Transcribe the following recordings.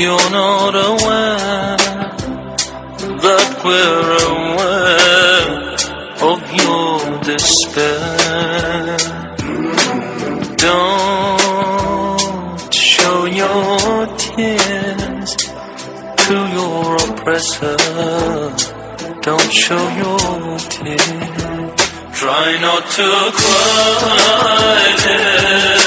You're not aware that we're aware of your despair. Don't show your tears to your oppressor. Don't show your tears. Try not to cry, little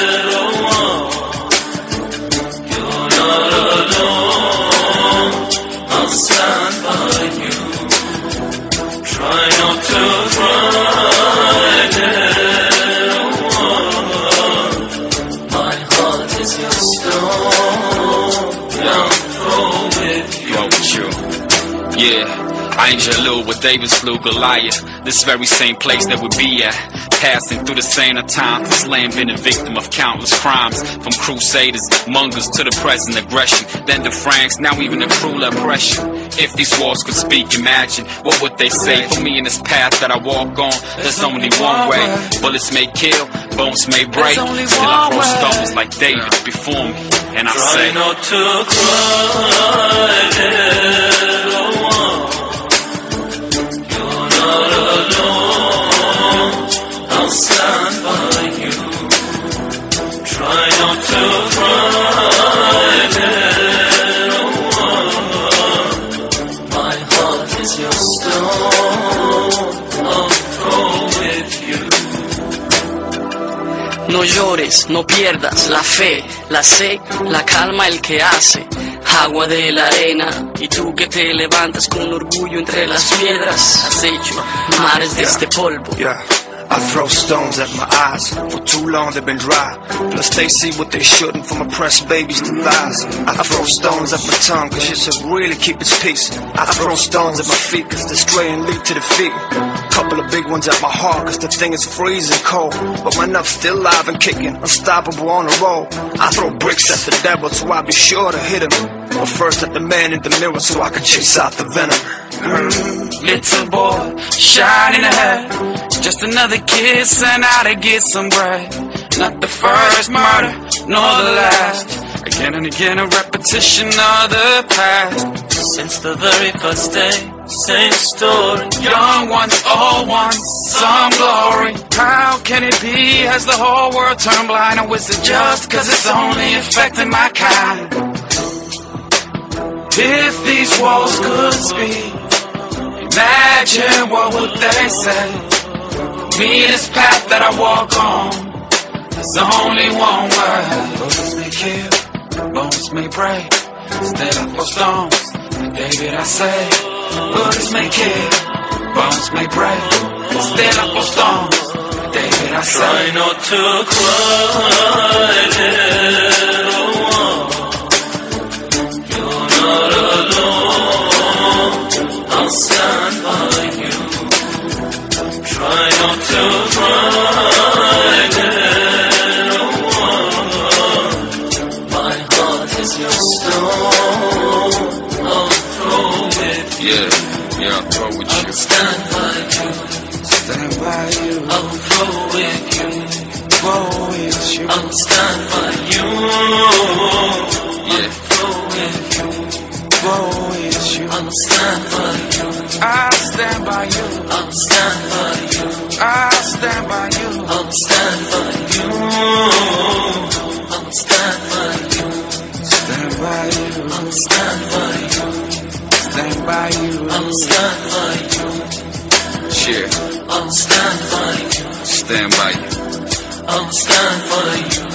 stand by you. Try not to cry, little one. My heart is your stone. I'll throw with you. With you. Yeah, I ain't Jalil with David slew Goliath. This very same place that we be at. Passing through the same of time. This land been a victim of countless crimes. From crusaders, Mongols to the present aggression. Then the Franks, now even the cruel oppression. If these walls could speak, imagine what would they say for me in this path that I walk on? There's only one way. Bullets may kill, bones may break. There's Still I one throw stones like David before me. And I say. Try say, No pierdas la fe, la sé, la calma el que hace. Agua de la arena, y tú que te levantas con orgullo entre las piedras, has hecho mares de este polvo. I throw stones at my eyes. For too long they've been dry. Plus they see what they shouldn't from oppressed babies to thighs. I throw stones at my tongue cause it should really keep its peace. I throw stones at my feet cause they stray and lead to defeat. Couple of big ones at my heart cause the thing is freezing cold. But my nafs still live and kicking, unstoppable on the roll. I throw bricks at the devil so I be sure to hit him. But first at the man in the mirror so I can chase out the venom. Little boy, shining ahead. Just another kiss and out to get some bread. Not the first murder, nor the last. Again and again, a repetition of the past. Since the very first day, same story. Young ones, old ones, some glory. How can it be? Has the whole world turned blind? Or is it just cause it's only affecting my kind? If these walls could speak, imagine what would they say? Me, this path that I walk on, there's the only one way. Bullets may kill, bones may break, still I throw stones. David, I say, bullets may kill, bones may break, still I throw stones. David, I say. Try not to cry, your stone. I'll throw with you. yeah, yeah, I'll throw with I'll you. stand by you. Stand by you, I'll throw with you. go with you. I'll stand by you. Yeah. I'll throw with you. Go with you. I'll stand by you. I'll stand by you. I'll stand by you. I'll stand by you. I'll stand I'll stand by you. Stand by you. I'll stand by you. Yeah, I'll stand by you. stand by you. I'll stand by you.